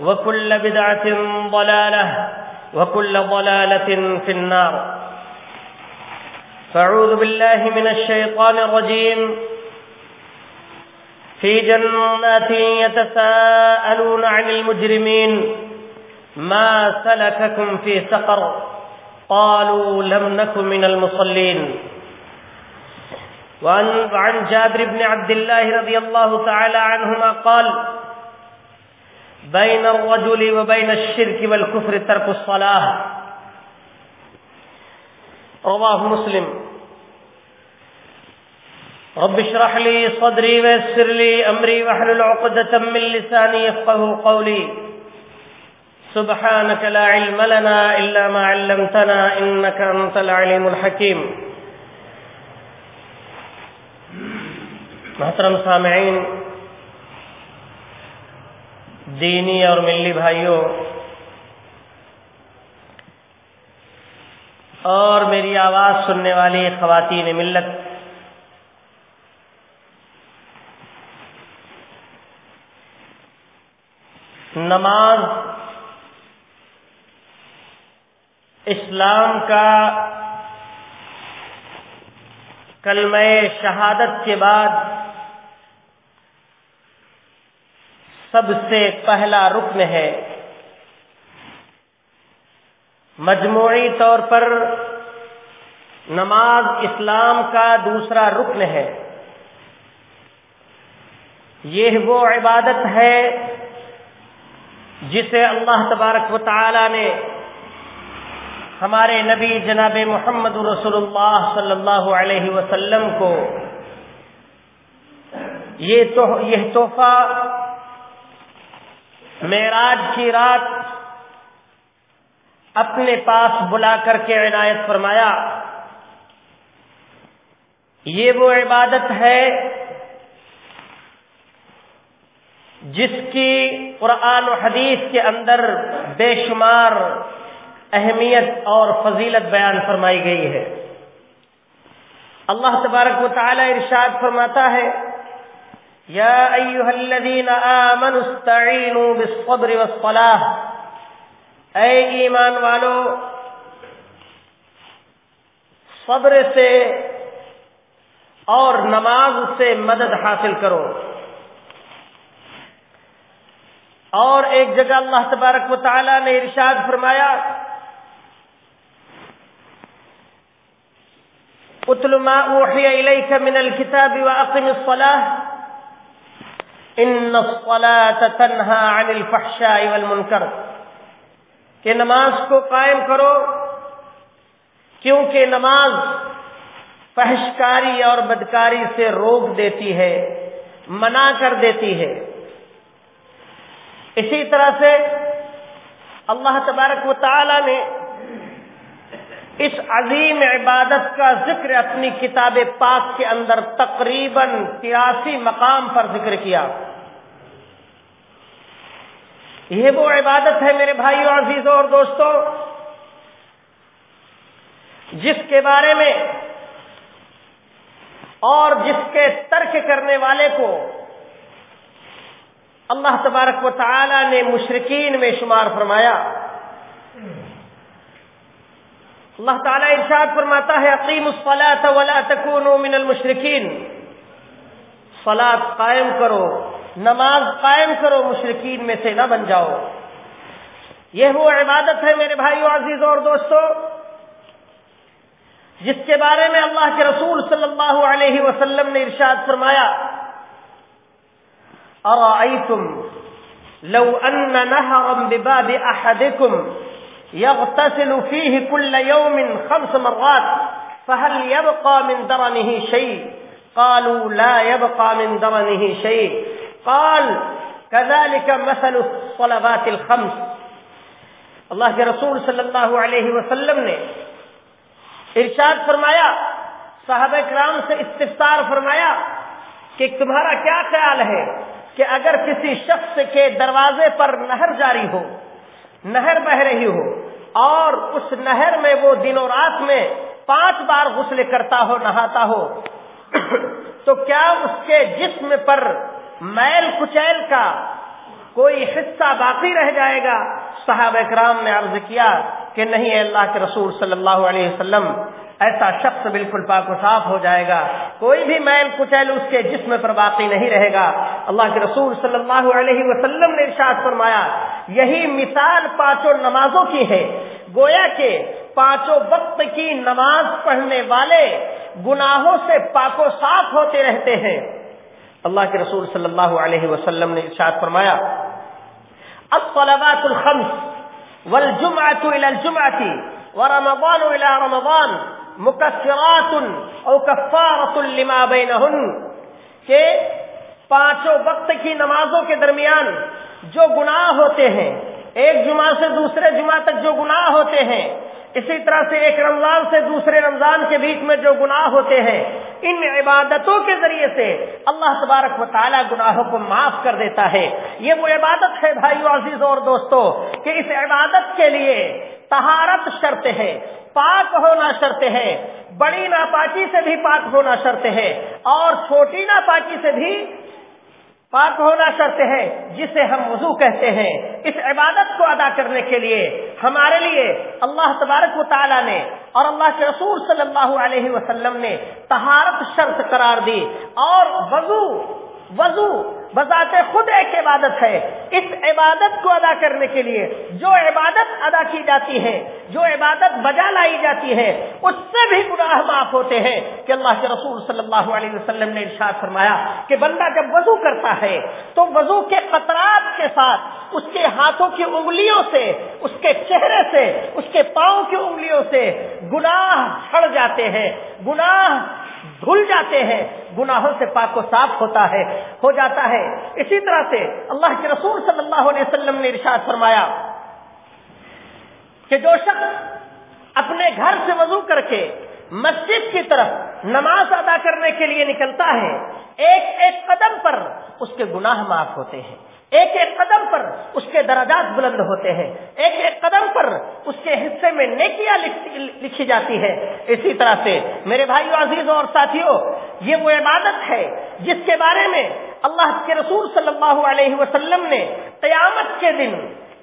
وكل بدعة ضلالة وكل ضلالة في النار. فاعوذ بالله من الشيطان الرجيم. في جنات يتساءلون عن المجرمين. ما سلككم في سقر؟ قالوا لم نكن من المصلين. وعن, جابر بن عبد الله رضي الله تعالى عنهما قال بين الرجل وبين الشرك والكفر ترك الصلاة. رواه مسلم. رب اشرح لي صدري ويسر لي أمري واحلل عقدة من لساني يفقه قولي. سبحانك لا علم لنا إلا ما علمتنا إنك أنت العليم الحكيم. محترم سامعین دینی اور ملی بھائیوں، اور میری آواز سننے والی خواتین ملت، نماز اسلام کا کلمہ شہادت کے بعد سب سے پہلا رکن ہے۔ مجموعی طور پر نماز اسلام کا دوسرا رکن ہے۔ یہ وہ عبادت ہے جسے اللہ تبارک و تعالی نے ہمارے نبی جناب محمد رسول اللہ صلی اللہ علیہ وسلم کو یہ تحفہ معراج کی رات اپنے پاس بلا کر کے عنایت فرمایا۔ یہ وہ عبادت ہے جس کی قرآن و حدیث کے اندر بے شمار اہمیت اور فضیلت بیان فرمائی گئی ہے۔ اللہ تبارک و تعالی ارشاد فرماتا ہے یا ایوہ الذین آمنوا استعینوا بالصبر والصلاح اے ایمان والو، صبر سے اور نماز سے مدد حاصل کرو. اور ایک جگہ اللہ تبارک و تعالی نے ارشاد فرمایا، اتل ما اوحی الیک من الكتاب واقم الصلاة. ان الصلاة تنہا عن الفحشاء والمنکر کہ نماز کو قائم کرو، کیونکہ نماز فحشکاری اور بدکاری سے روک دیتی ہے، منع کر دیتی ہے۔ اسی طرح سے اللہ تبارک و تعالی نے اس عظیم عبادت کا ذکر اپنی کتاب پاک کے اندر تقریباً تراسی مقام پر ذکر کیا۔ یہ وہ عبادت ہے میرے بھائیوں عزیزوں اور دوستوں جس کے بارے میں اور جس کے ترک کرنے والے کو اللہ تبارک و تعالی نے مشرقین میں شمار فرمایا۔ اللہ تعالیٰ ارشاد فرماتا ہے عقیم الصلاۃ ولا تکونوا من المشرقین فلاد قائم کرو۔ نماز قائم کرو مشرقین میں سے نہ بن جاؤ۔ یہ وہ عبادت ہے میرے بھائیوں عزیزوں اور دوستوں جس کے بارے میں اللہ کے رسول صلی اللہ علیہ وسلم نے ارشاد فرمایا، ارائیتم لو ان نهرا بباب احدكم يغتسل فيه كل يوم خمس مرات فهل يبقى من درنه شيء قالوا لا يبقى من درنه شيء قال، كذلك مثل الصلوات الخمس. اللہ کے رسول صلی اللہ علیہ وسلم نے ارشاد فرمایا، صحابہ کرام سے استفسار فرمایا کہ تمہارا کیا خیال ہے کہ اگر کسی شخص کے دروازے پر نہر جاری ہو، نہر بہ رہی ہو اور اس نہر میں وہ دنوں رات میں پانچ بار غسل کرتا ہو، نہاتا ہو، تو کیا اس کے جسم پر میل کچیل کا کوئی حصہ باقی رہ جائے گا۔ صحابہ کرام نے عرض کیا کہ نہیں اللہ کے رسول صلی اللہ علیہ وسلم، ایسا شخص بالکل پاک و صاف ہو جائے گا۔ کوئی بھی میل کچیل اس کے جسم پر باقی نہیں رہے گا۔ اللہ کے رسول صلی اللہ علیہ وسلم نے ارشاد فرمایا، یہی مثال پانچوں نمازوں کی ہے۔ گویا کہ پانچوں وقت کی نماز پڑھنے والے گناہوں سے پاک و صاف ہوتے رہتے ہیں۔ اللہ کے رسول صلی اللہ علیہ وسلم نے ارشاد فرمایا، الصلوات الخمس والجمعة إلى الجمعة ورمضان إلى رمضان مکفرات او کفارت لما بینہن کہ پانچوں وقت کی نمازوں کے درمیان جو گناہ ہوتے ہیں، ایک جمعہ سے دوسرے جمعہ تک جو گناہ ہوتے ہیں، اسی طرح سے ایک رمضان سے دوسرے رمضان کے بیچ میں جو گناہ ہوتے ہیں ان عبادتوں کے ذریعے سے اللہ تبارک و تعالیٰ گناہوں کو معاف کر دیتا ہے۔ یہ وہ عبادت ہے بھائیو عزیز اور دوستو، کہ اس عبادت کے لیے تہارت شرط ہے پاک ہونا شرط ہے بڑی ناپاکی سے بھی پاک ہونا شرط ہے اور چھوٹی ناپاکی سے بھی پاک ہونا شرط ہے، جسے ہم وضو کہتے ہیں۔ اس عبادت کو ادا کرنے کے لیے ہمارے لیے اللہ تبارک و تعالیٰ نے اور اللہ کے رسول صلی اللہ علیہ وسلم نے تہارت شرط قرار دی اور وضو وضو بذات خود ایک عبادت ہے۔ اس عبادت کو ادا کرنے کے لیے جو عبادت ادا کی جاتی ہے، جو عبادت بجا لائی جاتی ہے، اس سے بھی گناہ معاف ہوتے ہیں۔ کہ اللہ کے رسول صلی اللہ علیہ وسلم نے ارشاد فرمایا کہ بندہ جب وضو کرتا ہے، تو وضو کے قطرات کے ساتھ اس کے ہاتھوں کی انگلیوں سے، اس کے چہرے سے، اس کے پاؤں کی انگلیوں سے گناہ چھڑ جاتے ہیں۔ گناہ دھل جاتے ہیں، گناہوں سے پاک و صاف ہوتا ہے، ہو جاتا ہے۔ اسی طرح سے اللہ کے رسول صلی اللہ علیہ وسلم نے ارشاد فرمایا کہ جو شخص اپنے گھر سے وضو کر کے مسجد کی طرف نماز ادا کرنے کے لیے نکلتا ہے، ایک ایک قدم پر اس کے گناہ معاف ہوتے ہیں۔ ایک ایک قدم پر اس کے درجات بلند ہوتے ہیں۔ ایک ایک قدم پر اس کے حصے میں نیکیاں لکھی جاتی ہے اسی طرح سے میرے بھائیو، عزیزوں اور ساتھیوں، یہ وہ عبادت ہے جس کے بارے میں اللہ کے رسول صلی اللہ علیہ وسلم نے قیامت کے دن،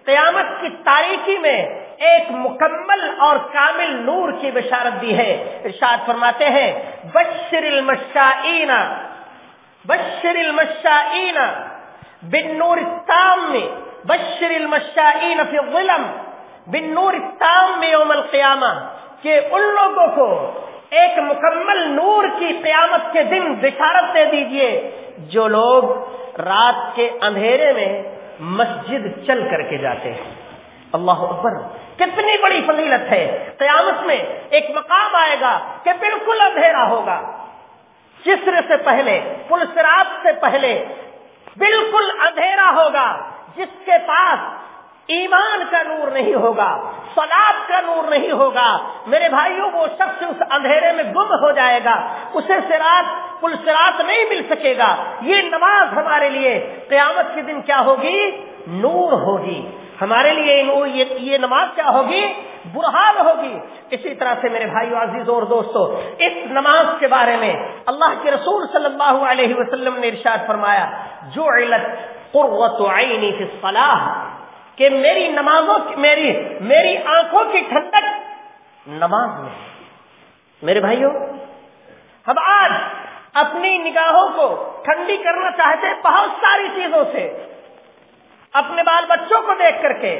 قیامت کی تاریخی میں ایک مکمل اور کامل نور کی بشارت دی ہے۔ ارشاد فرماتے ہیں، بشر المشائین بشر المشائین بن نور التام میں، بشر المشائین فی الظلم بن نور التام میں یوم القیامہ، کہ ان لوگوں کو ایک مکمل نور کی قیامت کے دن بشارت دے دیجیے، جو لوگ رات کے اندھیرے میں مسجد چل کر کے جاتے ہیں۔ اللہ اکبر، کتنی بڑی فضیلت ہے۔ قیامت میں ایک مقام آئے گا کہ بالکل اندھیرا ہوگا۔ چسر سے پہلے پلسرات سے پہلے بالکل اندھیرا ہوگا، جس کے پاس ایمان کا نور نہیں ہوگا سلاد کا نور نہیں ہوگا۔ میرے بھائیوں، وہ شخص اس اندھیرے میں گم ہو جائے گا، اسے سرات، پل سرات نہیں مل سکے گا۔ یہ نماز ہمارے لیے قیامت کے دن کیا ہوگی؟ نور ہوگی۔ ہمارے لیے یہ نماز کیا ہوگی؟ برہان ہوگی۔ اسی طرح سے میرے بھائی عزیز اور دوستو، اس نماز کے بارے میں اللہ کے رسول صلی اللہ علیہ وسلم نے ارشاد فرمایا جو علت قرۃ عینی فی الصلاح، کہ میری نمازوں کی، میری میری آنکھوں کی ٹھنڈک نماز میں میرے بھائیوں ہم آج اپنی نگاہوں کو ٹھنڈی کرنا چاہتے ہیں، بہت ساری چیزوں سے۔ اپنے بال بچوں کو دیکھ کر کے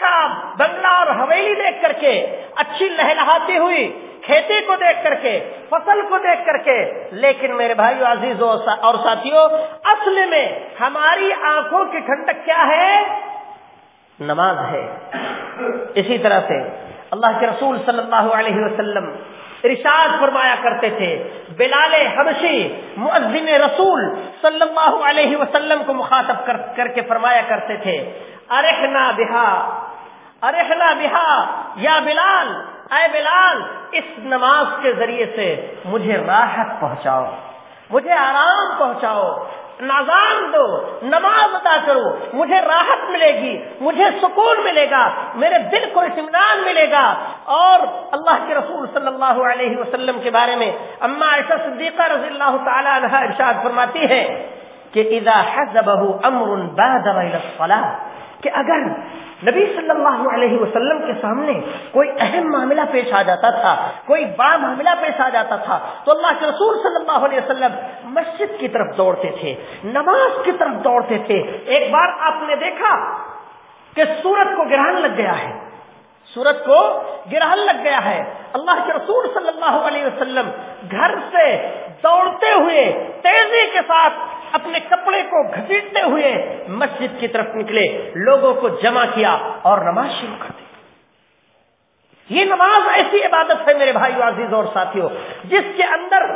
اچھا بنگلہ اور حویلی دیکھ کر کے، اچھی لہلہاتی ہوئی، کھیتی کو دیکھ کر کے، فصل کو دیکھ کر کے، لیکن میرے بھائی عزیز اور ساتھیوں اصل میں ہماری آنکھوں کی ٹھنڈک کیا ہے؟ نماز ہے۔ اسی طرح سے اللہ کے رسول صلی اللہ علیہ وسلم ارشاد فرمایا کرتے تھے، بلال حبشی، مؤذن رسول صلی اللہ علیہ وسلم کو مخاطب کر کر کے فرمایا کرتے تھے ارحنا بہا ارحنا بہا، یا بلال، اے بلال، اس نماز کے ذریعے سے مجھے راحت پہنچاؤ، مجھے آرام پہنچاؤ نازان دو، نماز ادا کرو، مجھے راحت ملے گی، مجھے سکون ملے گا، میرے دل کو اطمینان ملے گا۔ اور اللہ کے رسول صلی اللہ علیہ وسلم کے بارے میں اما ایسا صدیقہ رضی اللہ تعالی عنہ ارشاد فرماتی ہے کہ اذا حزبہ امر بادر الى الصلاة، کہ اگر نبی صلی اللہ علیہ وسلم کے سامنے کوئی اہم معاملہ پیش آ جاتا تھا، کوئی بڑا معاملہ پیش آ جاتا تھا تو اللہ کے رسول صلی اللہ علیہ وسلم مسجد کی طرف دوڑتے تھے، نماز کی طرف دوڑتے تھے۔ ایک بار آپ نے دیکھا کہ سورت کو گرہن لگ گیا ہے۔ سورت کو گرہن لگ گیا ہے۔ اللہ کے رسول صلی اللہ علیہ وسلم گھر سے دوڑتے ہوئے تیزی کے ساتھ اپنے کپڑے کو گھسیٹتے ہوئے مسجد کی طرف نکلے، لوگوں کو جمع کیا اور نماز شروع کر دی۔ یہ نماز ایسی عبادت ہے میرے بھائی عزیز اور ساتھیوں جس کے اندر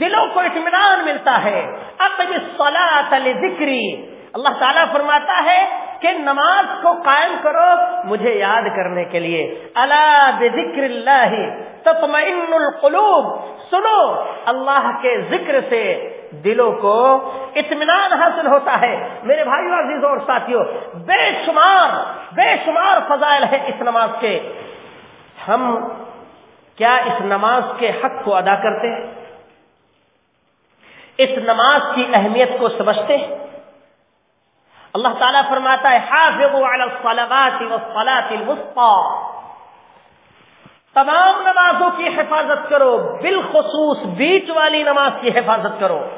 دلوں کو اطمینان ملتا ہے۔ اپنی ذکری اللہ تعالیٰ فرماتا ہے کہ نماز کو قائم کرو مجھے یاد کرنے کے لیے۔ اللہ بذکر اللہ تطمئن القلوب۔ سنو، اللہ کے ذکر سے دلوں کو اطمینان حاصل ہوتا ہے۔ میرے بھائیوں عزیزوں اور ساتھیوں بے شمار بے شمار فضائل ہے اس نماز کے۔ ہم کیا اس نماز کے حق کو ادا کرتے ہیں؟ اس نماز کی اہمیت کو سمجھتے ہیں؟ اللہ تعالیٰ فرماتا ہے، حافظوا علی الصلوات والصلاة الوسطى تمام نمازوں کی حفاظت کرو، بالخصوص بیچ والی نماز کی حفاظت کرو۔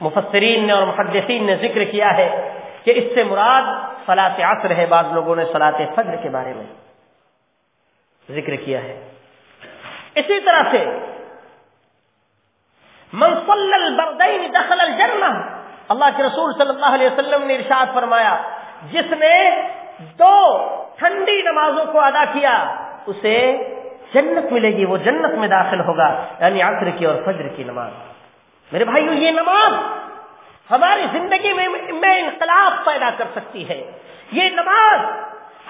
مفسرین نے اور محدثین نے ذکر کیا ہے کہ اس سے مراد صلاح عصر ہے بعض لوگوں نے صلاح فجر کے بارے میں ذکر کیا ہے۔ اسی طرح سے منصل البردین دخل الجنہ اللہ کے رسول صلی اللہ علیہ وسلم نے ارشاد فرمایا، جس نے دو ٹھنڈی نمازوں کو ادا کیا، اسے جنت ملے گی، وہ جنت میں داخل ہوگا یعنی عصر کی اور فجر کی نماز۔ میرے بھائیو، یہ نماز ہماری زندگی میں میں انقلاب پیدا کر سکتی ہے۔ یہ نماز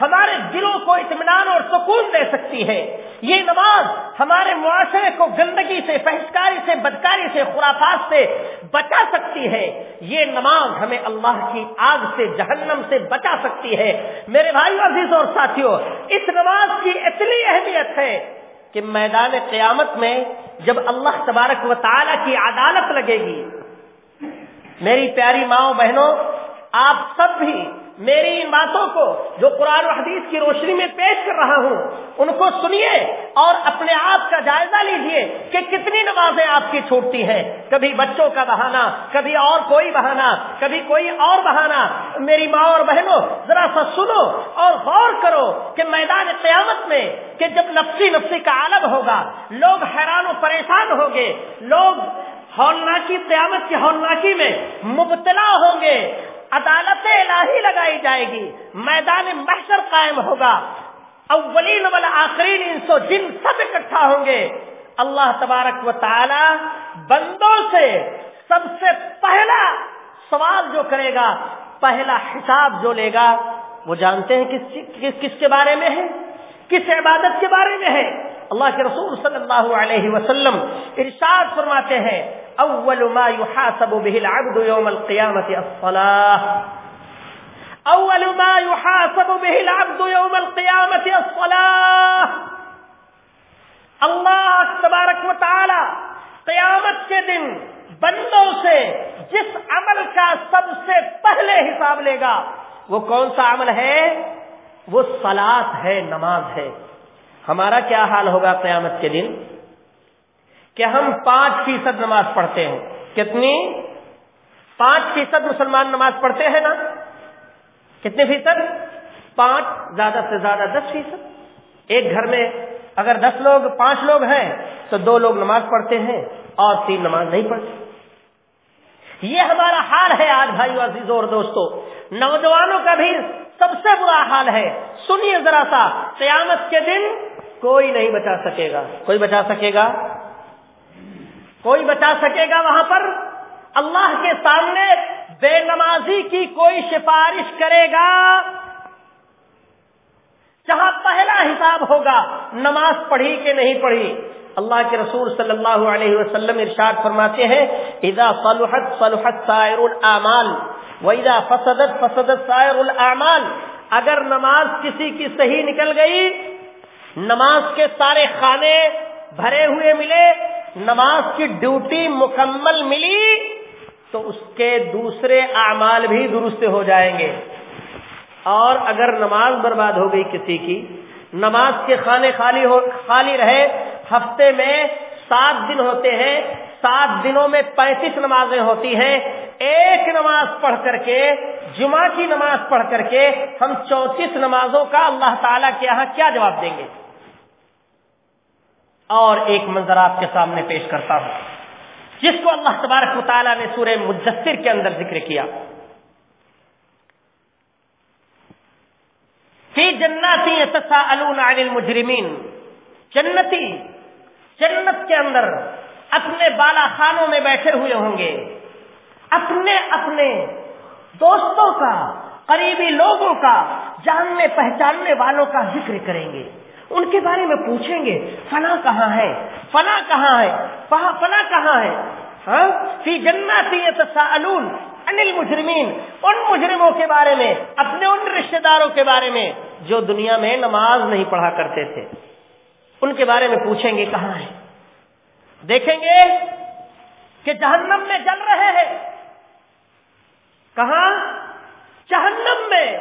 ہمارے دلوں کو اطمینان اور سکون دے سکتی ہے۔ یہ نماز ہمارے معاشرے کو گندگی سے فہشکاری سے، بدکاری سے، خرافات سے بچا سکتی ہے۔ یہ نماز ہمیں اللہ کی آگ سے، جہنم سے بچا سکتی ہے۔ میرے بھائی عزیز اور ساتھیوں اس نماز کی اتنی اہمیت ہے کہ میدان قیامت میں جب اللہ تبارک و تعالی کی عدالت لگے گی۔ میری پیاری ماؤں بہنوں، آپ سب بھی میری ان باتوں کو جو قرآن و حدیث کی روشنی میں پیش کر رہا ہوں، ان کو سنیے اور اپنے آپ کا جائزہ لیجیے کہ کتنی نمازیں آپ کی چھوٹتی ہیں۔ کبھی بچوں کا بہانہ، کبھی اور کوئی بہانہ، کبھی کوئی اور بہانہ۔ میری ماں اور بہنوں، ذرا سا سنو اور غور کرو کہ میدان قیامت میں کہ جب نفسی نفسی کا عالم ہوگا، لوگ حیران و پریشان ہوں گے۔ لوگ ہولناکی قیامت کی ہولناکی میں مبتلا ہوں گے۔ عدالت الہی لگائی جائے گی، میدان محشر قائم ہوگا۔ اولین والآخرین انسو جن سب اکٹھا ہوں گے۔ اللہ تبارک و تعالی بندوں سے سب سے پہلا سوال جو کرے گا، پہلا حساب جو لے گا، وہ جانتے ہیں کس کس کس کے بارے میں ہے؟ کس عبادت کے بارے میں ہے؟ اللہ کے رسول صلی اللہ علیہ وسلم ارشاد فرماتے ہیں، اول ما يحاسب به العبد يوم القيامه الصلاه اول ما يحاسب به العبد يوم القيامة الصلاة اللہ تبارک و تعالی قیامت کے دن بندوں سے جس عمل کا سب سے پہلے حساب لے گا، وہ کون سا عمل ہے؟ وہ سلاد ہے، نماز ہے۔ ہمارا کیا حال ہوگا قیامت کے دن؟ کہ ہم پانچ فیصد نماز پڑھتے ہیں۔ کتنی؟ پانچ فیصد مسلمان نماز پڑھتے ہیں نا؟ کتنے فیصد؟ پانچ، زیادہ سے زیادہ دس فیصد۔ ایک گھر میں اگر دس لوگ، پانچ لوگ ہیں، تو دو لوگ نماز پڑھتے ہیں اور تین نماز نہیں پڑھتے۔ یہ ہمارا حال ہے آج بھائی عزیزوں اور دوستو۔ نوجوانوں کا بھی سب سے برا حال ہے۔ سنیے ذرا سا، قیامت کے دن کوئی نہیں بچا سکے گا۔ کوئی بچا سکے گا؟ کوئی بچا سکے گا وہاں پر؟ اللہ کے سامنے بے نمازی کی کوئی سفارش کرے گا۔ جہاں پہلا حساب ہوگا، نماز پڑھی کہ نہیں پڑھی؟ اللہ کے رسول صلی اللہ علیہ وسلم ارشاد فرماتے ہیں، اذا صلحت صلحت سائر الاعمال واذا فسدت فسدت سائر الاعمال اگر نماز کسی کی صحیح نکل گئی، نماز کے سارے خانے بھرے ہوئے ملے، نماز کی ڈیوٹی مکمل ملی، تو اس کے دوسرے اعمال بھی درست ہو جائیں گے۔ اور اگر نماز برباد ہو گئی کسی کی، نماز کے خانے خالی ہو، خالی رہے، ہفتے میں سات دن ہوتے ہیں سات دنوں میں پینتیس نمازیں ہوتی ہیں۔ ایک نماز پڑھ کر کے، جمعہ کی نماز پڑھ کر کے ہم چونتیس نمازوں کا اللہ تعالی کے یہاں کیا جواب دیں گے؟ اور ایک منظر آپ کے سامنے پیش کرتا ہوں، جس کو اللہ تبارک مطالعہ نے سورہ مجسر کے اندر ذکر کیا۔ فی جناتی عن المجرمین، جنتی، جنت کے اندر اپنے بالا خانوں میں بیٹھے ہوئے ہوں گے۔ اپنے اپنے دوستوں کا، قریبی لوگوں کا، جاننے پہچاننے والوں کا ذکر کریں گے۔ ان کے بارے میں پوچھیں گے، فنا کہاں ہے؟ فنا کہاں ہے؟ فنا کہاں ہے؟ ہاں؟ فی جناتی یتساءلون عن المجرمین۔ ان مجرموں کے بارے میں، اپنے ان رشتہ داروں کے بارے میں جو دنیا میں نماز نہیں پڑھا کرتے تھے۔ ان کے بارے میں پوچھیں گے، کہاں ہے؟ دیکھیں گے کہ جہنم میں جل رہے ہیں۔ کہاں؟ جہنم میں۔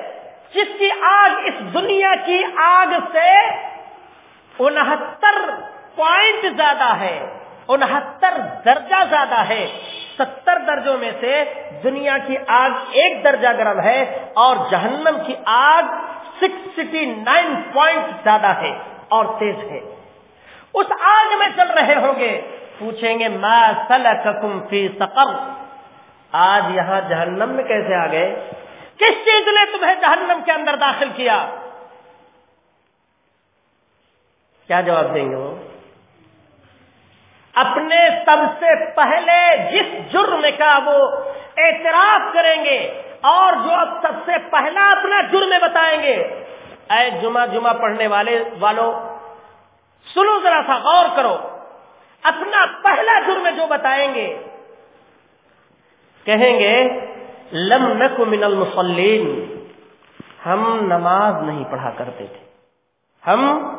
جس کی آگ اس دنیا کی آگ سے انہتر پوائنٹ زیادہ ہے، انہتر درجہ زیادہ ہے۔ ستر درجوں میں سے دنیا کی آگ ایک درجہ گرم ہے اور جہنم کی آگ سکسٹی نائن پوائنٹ زیادہ ہے اور تیز ہے۔ اس آگ میں چل رہے ہوں گے پوچھیں گے، ما سلککم فی سقر؟ آج یہاں جہنم میں کیسے آ گئے؟ کس چیز نے تمہیں جہنم کے اندر داخل کیا؟ کیا جواب دیں گے وہ؟ اپنے سب سے پہلے جس جرم کا وہ اعتراف کریں گے اور جو اب سب سے پہلا اپنا جرم بتائیں گے۔ اے جمعہ جمعہ پڑھنے والے والوں سنو ذرا سا غور کرو۔ اپنا پہلا جرم جو بتائیں گے، کہیں گے، لم نک من المسلین ہم نماز نہیں پڑھا کرتے تھے۔ ہم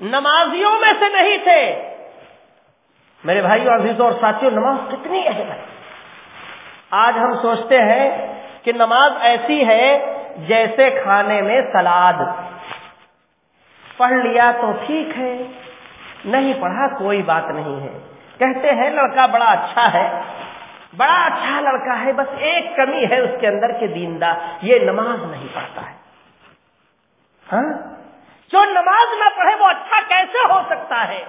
نمازیوں میں سے نہیں تھے۔ میرے بھائیوں عزیزوں اور ساتھیوں نماز کتنی اہم ہے۔ آج ہم سوچتے ہیں کہ نماز ایسی ہے جیسے کھانے میں سلاد۔ پڑھ لیا تو ٹھیک ہے۔ نہیں پڑھا کوئی بات نہیں ہے۔ کہتے ہیں لڑکا بڑا اچھا ہے۔ بڑا اچھا لڑکا ہے، بس ایک کمی ہے اس کے اندر کے دیندہ یہ نماز نہیں پڑھتا ہے۔ ہاں؟ جو نماز نہ پڑھے وہ اچھا کیسے ہو سکتا ہے؟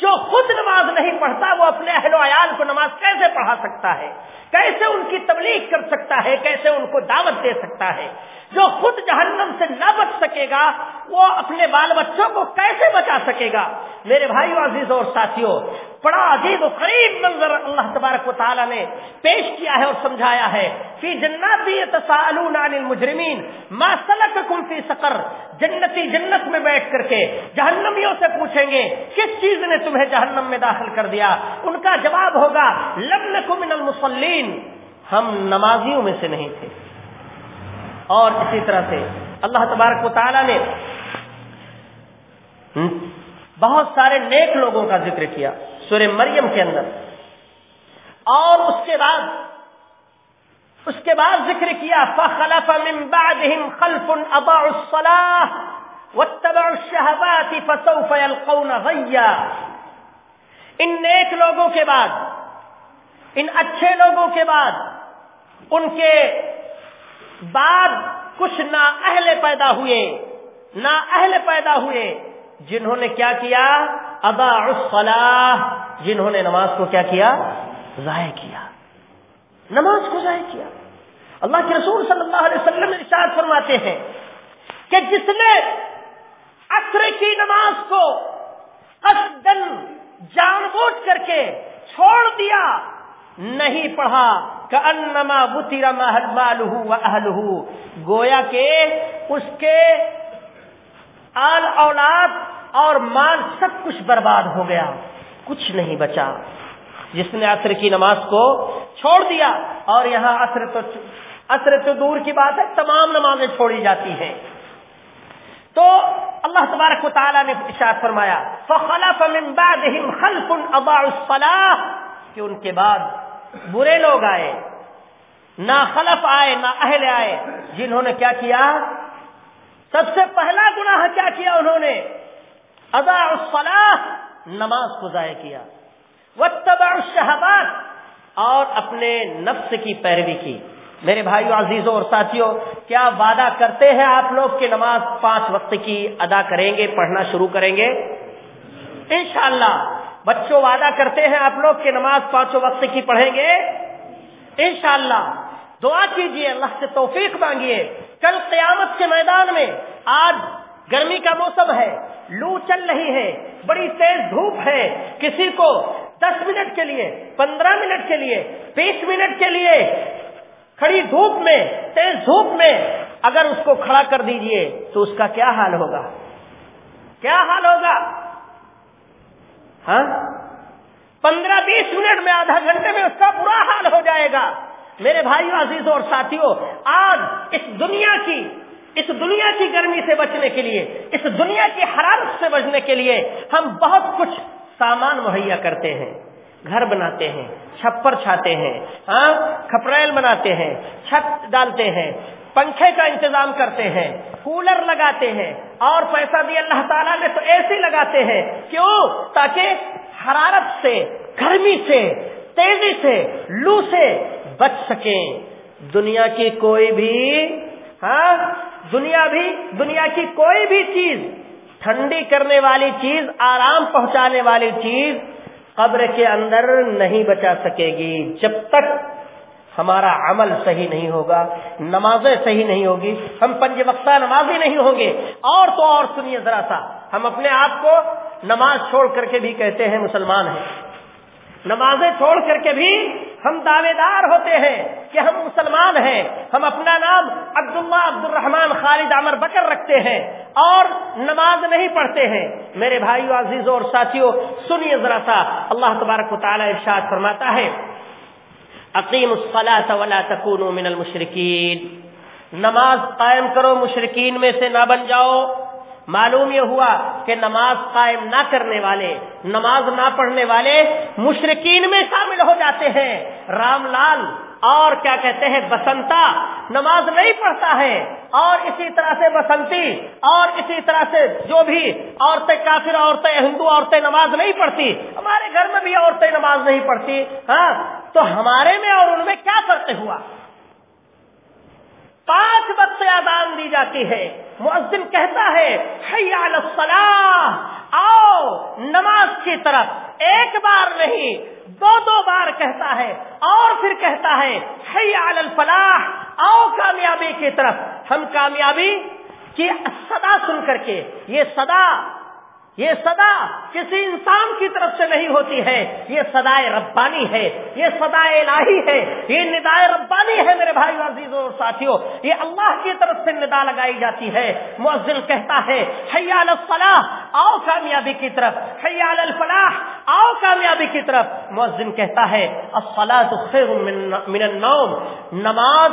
جو خود نماز نہیں پڑھتا وہ اپنے اہل و عیال کو نماز کیسے پڑھا سکتا ہے؟ کیسے ان کی تبلیغ کر سکتا ہے؟ کیسے ان کو دعوت دے سکتا ہے؟ جو خود جہنم سے نہ بچ سکے گا وہ اپنے بال بچوں کو کیسے بچا سکے گا؟ میرے بھائی عزیز اور ساتھیوں بڑا عجیب و قریب منظر اللہ تبارک و تعالیٰ نے پیش کیا ہے اور سمجھایا ہے۔ فی جناتی تسالون عن المجرمین، ما سلککم فی سقر، جنتی جنت میں بیٹھ کر کے جہنمیوں سے پوچھیں گے، کس چیز نے تمہیں جہنم میں داخل کر دیا؟ ان کا جواب ہوگا، لم نکم من المصلین۔ ہم نمازیوں میں سے نہیں تھے۔ اور اسی طرح سے اللہ تبارک و تعالیٰ نے بہت سارے نیک لوگوں کا ذکر کیا سورہ مریم کے اندر۔ اور اس کے بعد، اس کے بعد ذکر کیا، فخلف من بعدهم خلف اضاعوا الصلاه واتبعوا الشهوات فسوف يلقون غيا۔ ان نیک لوگوں کے بعد، ان اچھے لوگوں کے بعد، ان کے بعد کچھ نا اہل پیدا ہوئے، نا اہل پیدا ہوئے۔ جنہوں نے کیا کیا؟ ادا الصلاح جنہوں نے نماز کو کیا کیا؟ ضائع کیا۔ نماز کو ضائع کیا۔ اللہ کے رسول صلی اللہ علیہ وسلم ارشاد فرماتے ہیں کہ جس نے عصر کی نماز کو قصدن جان بوجھ کر کے چھوڑ دیا، نہیں پڑھا کہ انما بتیرا مال گویا کے اس کے آل اولاد اور مال سب کچھ برباد ہو گیا۔ کچھ نہیں بچا۔ جس نے عصر کی نماز کو چھوڑ دیا، اور یہاں عصر تو عصر تو دور کی بات ہے، تمام نمازیں چھوڑی جاتی ہیں۔ تو اللہ تبارک و تعالیٰ نے اشاد فرمایا، فخلف من بعدهم خلف اضاعوا کہ ان کے بعد برے لوگ آئے، نہ خلف آئے، نہ اہل آئے۔ جنہوں نے کیا کیا؟ سب سے پہلا گناہ کیا کیا انہوں نے؟ اضاع الصلاة، نماز کو ضائع کیا۔ واتبع الشہبات اور اپنے نفس کی پیروی کی۔ میرے بھائیو عزیزوں اور ساتھیوں کیا وعدہ کرتے ہیں آپ لوگ کہ نماز پانچ وقت کی ادا کریں گے، پڑھنا شروع کریں گے؟ انشاءاللہ۔ بچوں، وعدہ کرتے ہیں آپ لوگ کہ نماز پانچوں وقت کی پڑھیں گے؟ انشاءاللہ۔ دعا کیجیے، اللہ سے توفیق مانگیے۔ کل قیامت کے میدان میں آج گرمی کا موسم ہے، لو چل رہی ہے، بڑی تیز دھوپ ہے۔ کسی کو دس منٹ کے لیے، پندرہ منٹ کے لیے، بیس منٹ کے لیے کھڑی دھوپ میں، تیز دھوپ میں اگر اس کو کھڑا کر دیجیے تو اس کا کیا حال ہوگا؟ کیا حال ہوگا؟ ہاں؟ پندرہ بیس منٹ میں آدھا گھنٹے میں اس کا برا حال ہو جائے گا۔ میرے بھائیوں عزیزوں اور ساتھیوں آج اس دنیا کی، اس دنیا کی گرمی سے بچنے کے لیے، اس دنیا کی حرارت سے بچنے کے لیے ہم بہت کچھ سامان مہیا کرتے ہیں، گھر بناتے ہیں، چھپر چھاتے ہیں ہاں کھپریل بناتے ہیں، چھت ڈالتے ہیں، پنکھے کا انتظام کرتے ہیں، کولر لگاتے ہیں، اور پیسہ بھی اللہ تعالیٰ نے تو ایسے لگاتے ہیں، کیوں؟ تاکہ حرارت سے، گرمی سے، تیزی سے، لو سے بچ سکیں۔ دنیا کی کوئی بھی ہاں دنیا بھی، دنیا کی کوئی بھی چیز، ٹھنڈی کرنے والی چیز، آرام پہنچانے والی چیز قبر کے اندر نہیں بچا سکے گی۔ جب تک ہمارا عمل صحیح نہیں ہوگا، نمازیں صحیح نہیں ہوگی، ہم پنج وقتہ نمازی نہیں ہوں گے۔ اور تو اور سنیے ذرا سا، ہم اپنے آپ کو نماز چھوڑ کر کے بھی کہتے ہیں مسلمان ہیں۔ نمازیں چھوڑ کر کے بھی ہم دعوے دار ہوتے ہیں کہ ہم مسلمان ہیں۔ ہم اپنا نام عبداللہ عبد الرحمان خالد عمر بکر رکھتے ہیں اور نماز نہیں پڑھتے ہیں۔ میرے بھائیو عزیزوں اور ساتھیوں سنیے ذرا سا۔ اللہ تبارک و تعالی ارشاد فرماتا ہے عقیم ولا تکونوا من المشرکین۔ نماز قائم کرو مشرقین میں سے نہ بن جاؤ۔ معلوم یہ ہوا کہ نماز قائم نہ کرنے والے، نماز نہ پڑھنے والے مشرقین میں شامل ہو جاتے ہیں۔ رام لال اور کیا کہتے ہیں، بسنتا نماز نہیں پڑھتا ہے۔ اور اسی طرح سے بسنتی اور اسی طرح سے جو بھی عورتیں کافر عورتیں، ہندو عورتیں نماز نہیں پڑھتی، ہمارے گھر میں بھی عورتیں نماز نہیں پڑھتی ہاں؟ تو ہمارے میں اور ان میں کیا فرق ہوا؟ پانچ وقت آدان دی جاتی ہے۔ مؤذن کہتا ہے حیال الصلاح آؤ نماز کی طرف۔ ایک بار نہیں، دو دو بار کہتا ہے۔ اور پھر کہتا ہے حیال الفلاح، آؤ کامیابی کی طرف۔ ہم کامیابی کی صدا سن کر کے، یہ صدا یہ صدا کسی انسان کی طرف سے نہیں ہوتی ہے، یہ سدائے ربانی ہے، یہ سدائے الہی ہے، یہ ندائے ربانی ہے میرے بھائی عزیزوں اور ساتھیوں، یہ اللہ کی طرف سے ندا لگائی جاتی ہے۔ مؤذن کہتا ہے، حیال الفلاح آؤ کامیابی کی طرف، حیال الفلاح، آؤ کامیابی کی طرف۔ مؤذن کہتا ہے الصلاۃ خیر من النوم، نماز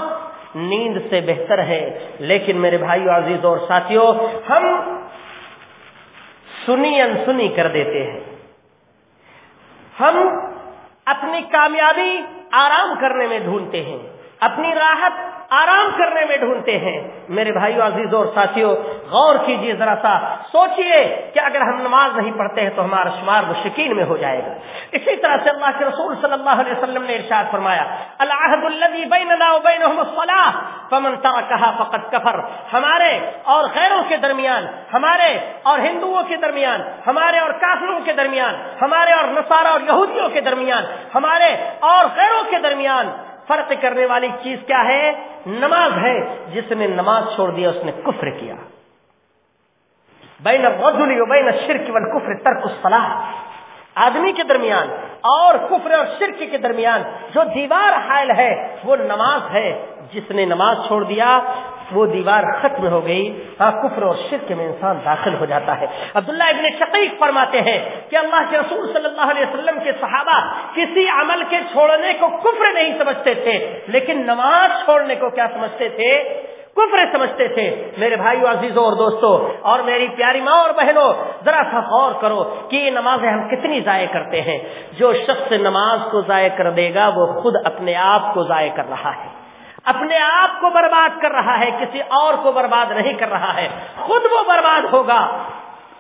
نیند سے بہتر ہے۔ لیکن میرے بھائیو عزیز اور ساتھیوں، ہم سنی انسنی کر دیتے ہیں۔ ہم اپنی کامیابی آرام کرنے میں ڈھونڈتے ہیں، اپنی راحت آرام کرنے میں ڈھونڈتے ہیں۔ میرے بھائیو عزیزوں اور ساتھیوں غور کیجیے ذرا سا۔ سوچئے کہ اگر ہم نماز نہیں پڑھتے ہیں تو ہمارا شمار مشکین میں ہو جائے گا۔ اسی طرح سے اللہ کے رسول صلی اللہ علیہ وسلم نے ارشاد فرمایا، العہد الذي بیننا وبینہم الصلاۃ فمن ترکها فقد کفر۔ ہمارے اور غیروں کے درمیان، ہمارے اور ہندوؤں کے درمیان، ہمارے اور کافروں کے درمیان، ہمارے اور نصارہ اور یہودیوں کے درمیان، ہمارے اور غیروں کے درمیان فرق کرنے والی چیز کیا ہے؟ نماز ہے۔ جس نے نماز چھوڑ دیا، اس نے کفر کیا۔ بین الرجل و بین الشرک والکفر ترک الصلاح آدمی کے درمیان اور کفر اور شرک کے درمیان جو دیوار حائل ہے، وہ نماز ہے۔ جس نے نماز چھوڑ دیا وہ دیوار ختم ہو گئی ہاں کفر اور شرک میں انسان داخل ہو جاتا ہے۔ عبداللہ ابن شقیق فرماتے ہیں کہ اللہ کے رسول صلی اللہ علیہ وسلم کے صحابہ کسی عمل کے چھوڑنے کو کفر نہیں سمجھتے تھے، لیکن نماز چھوڑنے کو کیا سمجھتے تھے؟ کفر سمجھتے تھے۔ میرے بھائیو عزیزوں اور دوستوں اور میری پیاری ماں اور بہنوں، ذرا سا غور کرو کہ یہ نمازیں ہم کتنی ضائع کرتے ہیں۔ جو شخص نماز کو ضائع کر دے گا، وہ خود اپنے آپ کو ضائع کر رہا ہے۔ اپنے آپ کو برباد کر رہا ہے، کسی اور کو برباد نہیں کر رہا ہے۔ خود وہ برباد ہوگا۔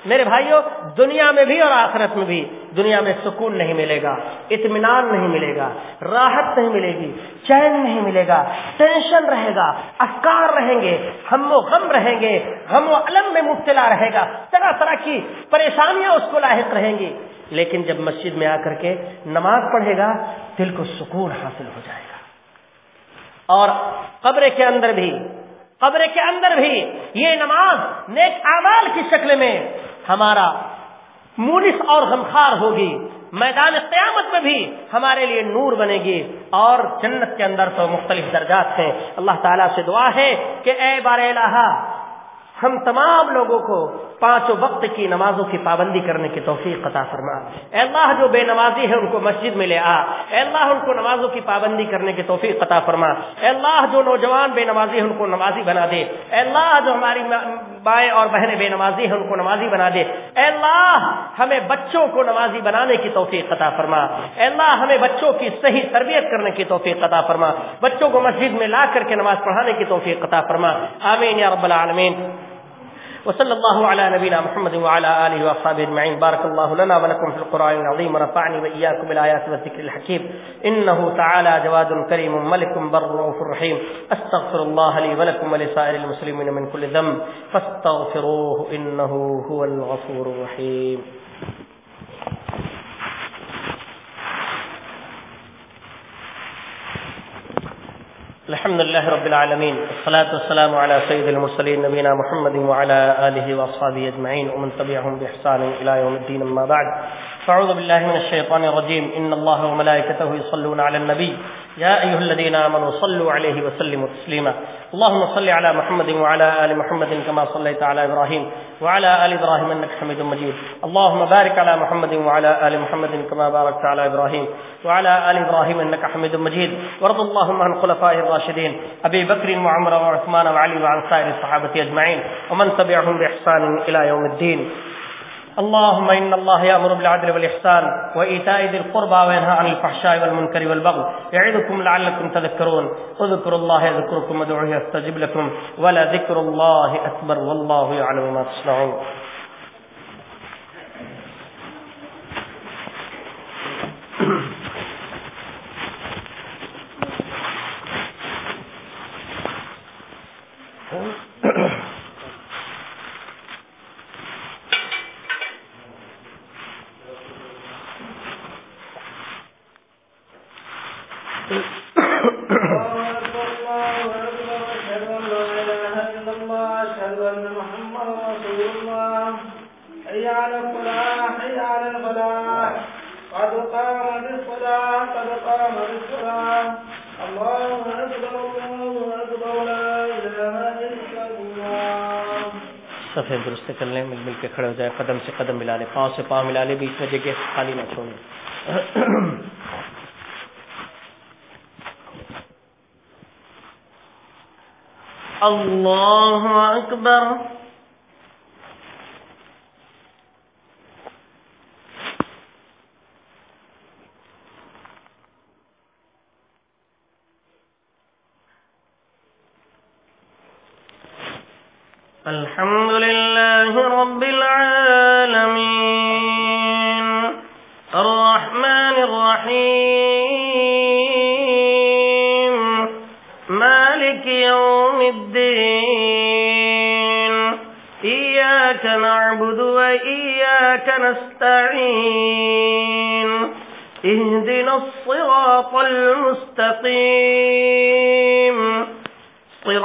میرے بھائیوں دنیا میں بھی اور آخرت میں بھی دنیا میں سکون نہیں ملے گا، اطمینان نہیں ملے گا، راحت نہیں ملے گی، چین نہیں ملے گا، ٹینشن رہے گا، افکار رہیں گے، ہم و غم رہیں گے، غم و علم میں مبتلا رہے گا۔ طرح طرح کی پریشانیاں اس کو لاحق رہیں گی۔ لیکن جب مسجد میں آ کر کے نماز پڑھے گا، دل کو سکون حاصل ہو جائے گا۔ اور قبر کے اندر بھی، قبر کے اندر بھی یہ نماز نیک اعمال کی شکل میں ہمارا مونس اور غمخار ہوگی۔ میدان قیامت میں بھی ہمارے لیے نور بنے گی اور جنت کے اندر تو مختلف درجات ہیں۔ اللہ تعالیٰ سے دعا ہے کہ اے بار الہ ہم تمام لوگوں کو پانچوں وقت کی نمازوں کی پابندی کرنے کی توفیق عطا فرما۔ اے اللہ جو بے نمازی ہے ان کو مسجد میں لے آ۔ اے اللہ ان کو نمازوں کی پابندی کرنے کی توفیق عطا فرما۔ اے اللہ جو نوجوان بے نمازی ہیں ان کو نمازی بنا دے۔ اے اللہ جو ہماری بائیں اور بہنیں بے نمازی ہیں ان کو نمازی بنا دے۔ اے اللہ ہمیں بچوں کو نمازی بنانے کی توفیق عطا فرما۔ اے اللہ ہمیں بچوں کی صحیح تربیت کرنے کی توفیق عطا فرما۔ بچوں کو مسجد میں لا کر کے نماز پڑھانے کی توفیق عطا فرما۔ آمین یا رب العالمین۔ وصلى الله على نبينا محمد وعلى آله وأصحابه اجمعين بارك الله لنا ولكم في القرآن العظيم ونفعني وإياكم بالآيات والذكر الحكيم. إنه تعالى جواد كريم ملك بر رؤوف رحيم. أستغفر الله لي ولكم ولسائر المسلمين من كل ذنب. فاستغفروه إنه هو الغفور الرحيم. الحمد لله رب العالمين والصلاة والسلام على سيد المرسلين نبينا محمد وعلى آله وأصحابه أجمعين ومن تبعهم بإحسان إلى يوم الدين أما بعد فأعوذ بالله من الشيطان الرجيم إن الله وملائكته يصلون على النبي يا أيها الذين آمنوا صلوا عليه وسلموا تسليما اللهم صل على محمد وعلى آل محمد كما صليت على إبراهيم وعلى آل إبراهيم أنك حميد مجيد اللهم بارك على محمد وعلى آل محمد كما باركت على إبراهيم وعلى آل إبراهيم أنك حميد مجيد ورضى اللهم عن خلفاء الراشدين أبي بكر وعمر وعثمان وعلي وعن سائر الصحابة أجمعين ومن تبعهم بإحسان إلى يوم الدين اللهم إن الله يأمر بالعدل والإحسان وإيتاء ذي القربى وينهى عن الفحشاء والمنكر والبغي يعظكم لعلكم تذكرون اذكروا الله يذكركم ودعوه يستجب لكم ولا ذكر الله أكبر والله يعلم ما تصنعون صفحے درست کر لیں، مل مل کے کھڑے ہو جائے قدم سے قدم ملا لیں پاؤں سے پاؤں ملا لیں بیچ میں جگہ خالی نہ چھوڑیں۔ اللہ اکبر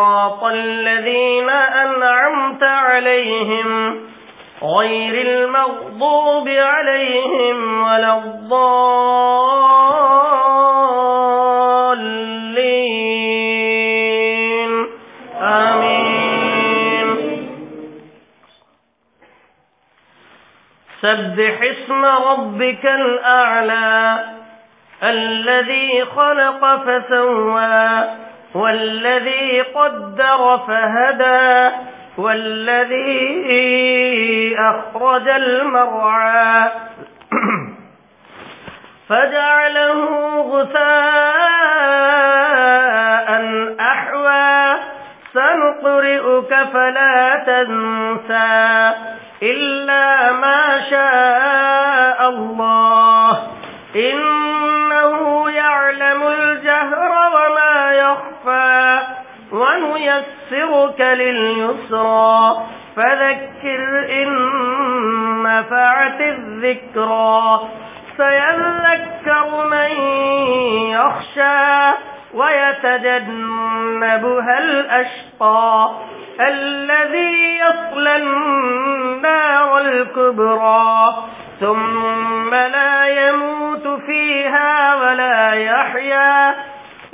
صراط الذين أنعمت عليهم غير المغضوب عليهم ولا الضالين. آمين. سبح اسم ربك الأعلى الذي خلق فسوى والذي قدر فهدى، والذي أخرج المرعى. فجعله غثاء أحوى. سنقرئك فلا تنسى إلا ما شاء الله. إنه ونيسرك لليسرى فذكر إن نفعت الذكرى سيذكر من يخشى ويتجنبها الأشقى الذي يصلى النار الكبرى ثم لا يموت فيها ولا يحيا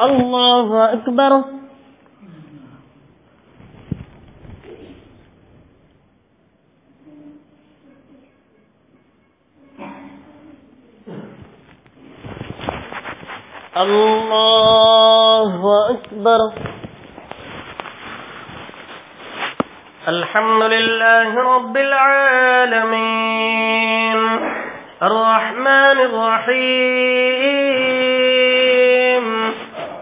الله أكبر الله أكبر الحمد لله رب العالمين الرحمن الرحيم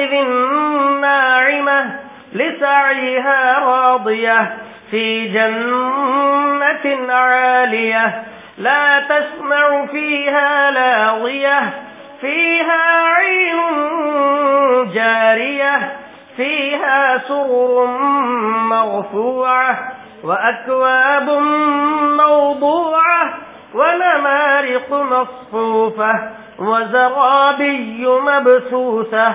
يومئذ ناعمة لسعيها راضية في جنة عالية لا تسمع فيها لاغية فيها عين جارية فيها سرر مرفوعة وأكواب موضوعة ونمارق مصفوفة وزرابي مبثوثة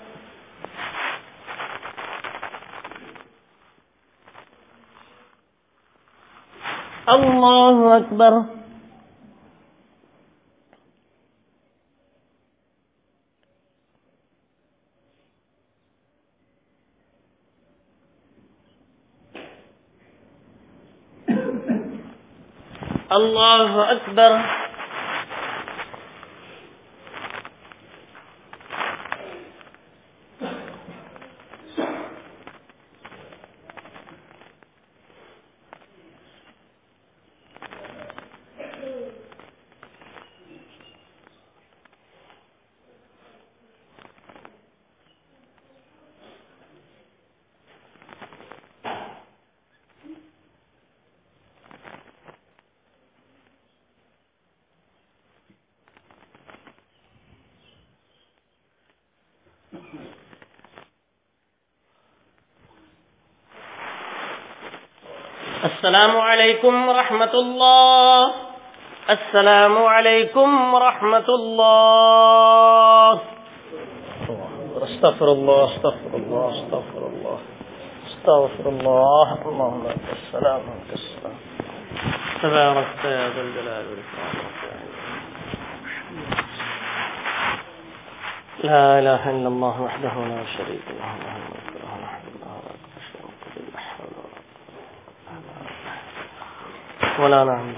اللہ اکبر اللہ اکبر السلام علیکم ورحمۃ اللہ۔ السلام علیکم ورحمۃ اللہ۔ استغفر الله استغفر الله استغفر الله استغفر الله اللهم السلام وانت السلام تبارك يا ذا الجلال والاكرام لا إله إلا الله وحده لا شريك له ولا نعبد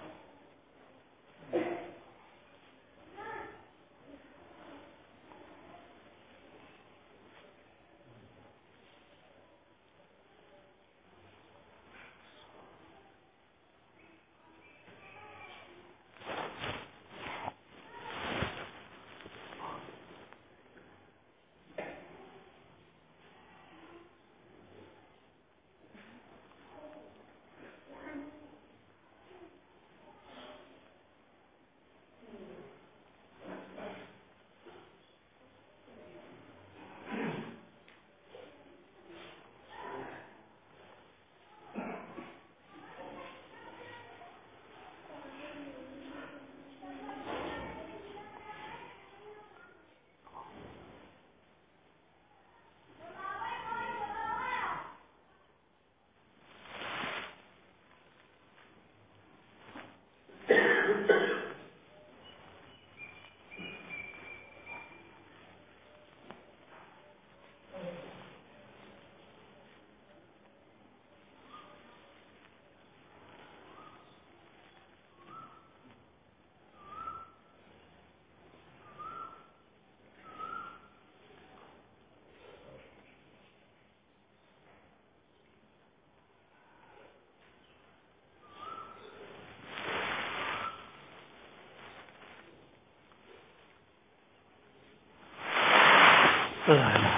اللہ